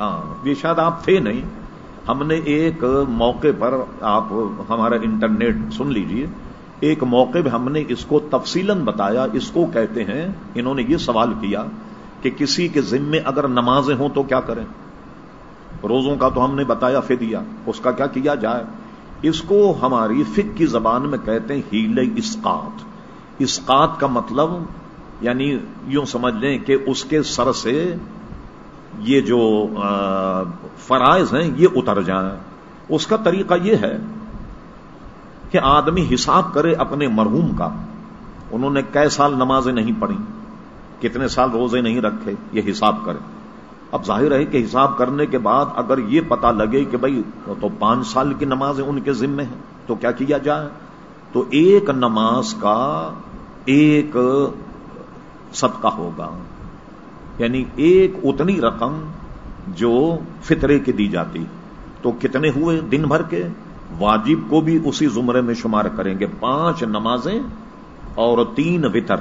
ہاں یہ شاید آپ تھے نہیں۔ ہم نے ایک موقع پر آپ ہمارا انٹرنیٹ سن لیجیے۔ ایک موقع پہ ہم نے اس کو تفصیل بتایا، اس کو کہتے ہیں، انہوں نے یہ سوال کیا کہ کسی کے ذمے اگر نمازیں ہوں تو کیا کریں؟ روزوں کا تو ہم نے بتایا، فدیہ، اس کا کیا کیا جائے؟ اس کو ہماری فک کی زبان میں کہتے ہیں ہیل اسقات اسقات کا مطلب یعنی یوں سمجھ لیں کہ اس کے سر سے یہ جو فرائض ہیں، یہ اتر جائیں۔ اس کا طریقہ یہ ہے کہ آدمی حساب کرے اپنے مرحوم کا۔ انہوں نے کئی سال نمازیں نہیں پڑھی کتنے سال روزے نہیں رکھے، یہ حساب کرے۔ اب ظاہر ہے کہ حساب کرنے کے بعد اگر یہ پتا لگے کہ بھائی، تو پانچ سال کی نمازیں ان کے ذمے ہیں، تو کیا کیا جائے؟ تو ایک نماز کا ایک صدقہ ہوگا۔ یعنی ایک اتنی رقم جو فطرے کی دی جاتی۔ تو کتنے ہوئے دن بھر کے؟ واجب کو بھی اسی زمرے میں شمار کریں گے۔ پانچ نمازیں اور تین وطر۔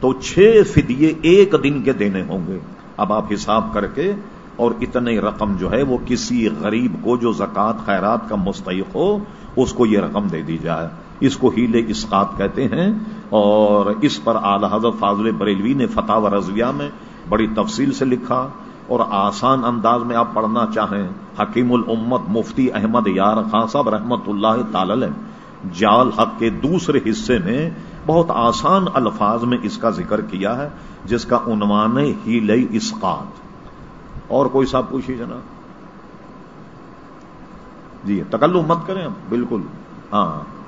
تو چھ فدیے ایک دن کے دینے ہوں گے۔ اب آپ حساب کر کے اور اتنے رقم جو ہے وہ کسی غریب کو جو زکوٰۃ، خیرات کا مستحق ہو، اس کو یہ رقم دے دی جائے۔ اس کو ہیل اسقات کہتے ہیں۔ اور اس پر اعلی حضرت فاضل بریلوی نے فتح و رضویہ میں بڑی تفصیل سے لکھا اور آسان انداز میں آپ پڑھنا چاہیں، حکیم الامت مفتی احمد یار خان صاحب رحمت اللہ تعالی جال حق کے دوسرے حصے میں بہت آسان الفاظ میں اس کا ذکر کیا ہے، جس کا عنوان ہے ہی لئی اسقات اور کوئی صاحب پوچھیے جناب؟ جی تکلو مت کریں بالکل۔ ہاں۔